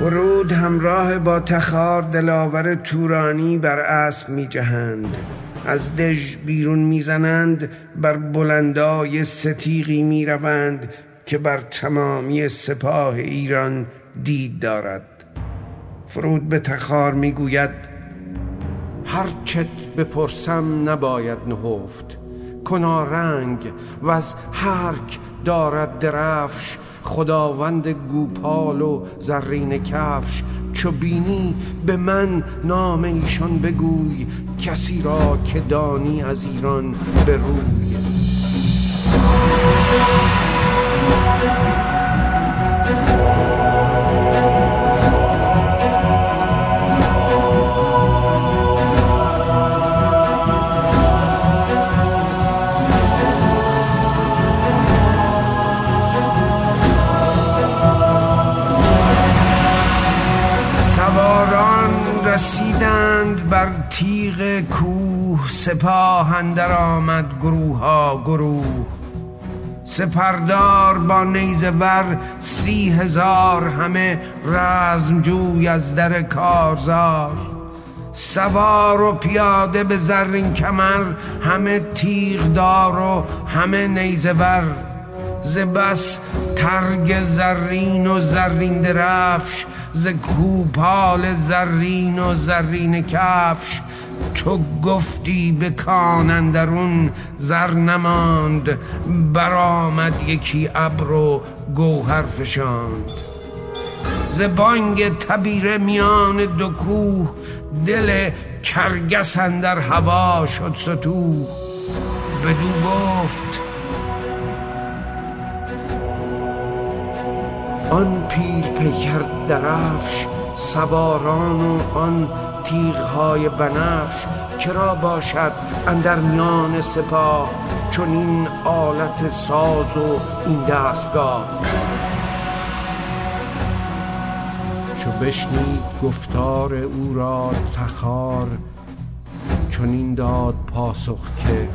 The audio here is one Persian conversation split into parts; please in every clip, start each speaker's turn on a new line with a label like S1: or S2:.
S1: فرود همراه با تخار دلاور تورانی بر اسب می جهند از دژ بیرون می‌زنند بر بلندای ستیقی می روند که بر تمامی سپاه ایران دید دارد. فرود به تخار می‌گوید هر چت بپرسم نباید نهفت. کنا رنگ و از هرک دارد درفش خداوند گوپال و زرین کفش چو بینی به من نام ایشان بگوی کسی را که دانی از ایران به روی. رسیدند بر تیغ کوه سپاه اندر آمد گروه ها گروه. سپردار با نیزه ور سی هزار همه رزمجوی از در کارزار. سوار و پیاده به زرین کمر همه تیغدار و همه نیزه ور. ز بس ترگ زرین و زرین درفش ز کوپال زرین و زرین کفش تو گفتی به کان اندرون زر نماند برآمد یکی ابر و گوهر فشاند. ز بانگ تبیره میان دو کوه دل کرگس اندر هوا شد ستوه. بدو گفت آن پیر پیکر درفش سواران و آن تیغهای بنفش کرا باشد اندر میان سپاه چون این آلت ساز و این دستگاه. چو بشنید گفتار او را تخار چون این داد پاسخ که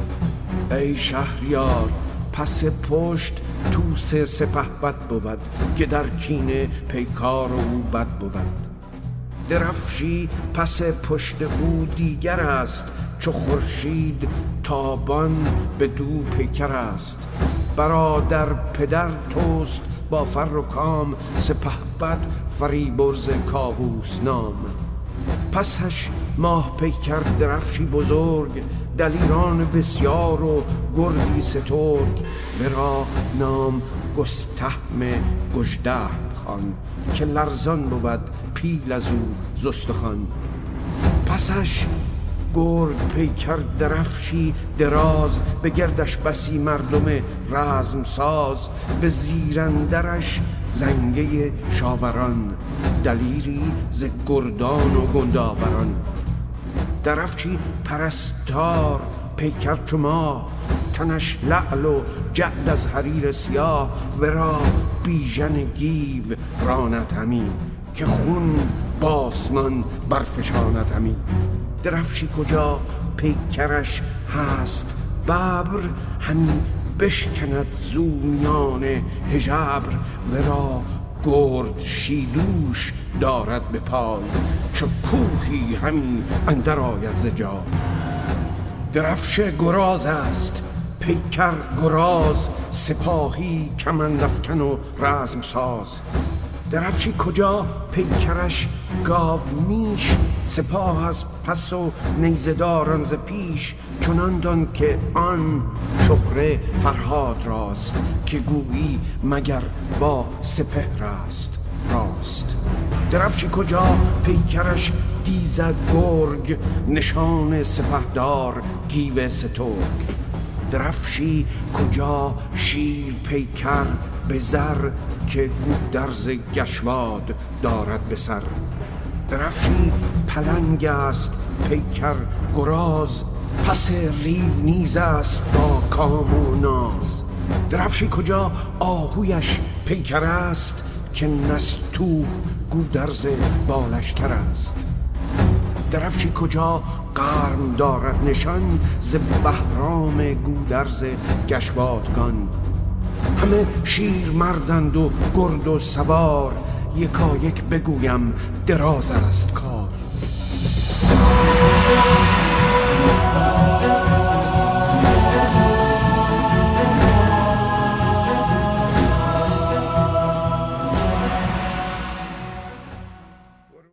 S1: ای شهریار پس پشت توس سپه بد بود که در کینه پیکار او بد بود. درفشی پس پشت او دیگر است چو خورشید تابان به دو پیکر است. برادر پدر توست با فر و کام سپه بد فریبرز کاووس نام. پسش ماه پیکر درفشی بزرگ دلیران بسیار و گردی سترگ. مرا نام گستهم گجده خان که لرزان بود پیل از او زستخان پسش گرگ پیکر درفشی دراز به گردش بسی مردم رزم ساز. به زیرندرش زنگه شاوران دلیری ز گردان و گنداوران. درفچی پرستار پیکر چو ما. تنش لعل و جعد از حریر سیاه ورا بیژن گیو راند همی. که خون باسمان برفشاند همی. درفشی کجا؟ پیکرش هست. ببر همی بشکند زومیان هژبر. ورا گرد شیدوش دارد به پای چو کوهی همی اندر آید ز جا. درفش گراز است پیکر گراز سپاهی کمندفکن و رزم ساز. درفشی کجا؟ پیکرش گاو میش سپاه از پس و نیزداران ز پیش. چنان دان که آن شهره فرهاد راست که گویی مگر با سپهر است. راست. درفشی کجا؟ پیکرش دیزد گرگ نشان سپهدار گیو سترگ. درفشی کجا؟ شیر پیکر به زر که گودرز گشواد دارد به سر. درفشی پلنگ است پیکر گراز پس ریو نیز است با کام و ناز. درفشی کجا؟ آهویش پیکر است که نستو گودرز بالشکر است. درفشی کجا قرم دارد نشان ز بهرام گودرز گشوادگان. همه شیر مردند و گرد و سوار یکا یک بگویم دراز است کار.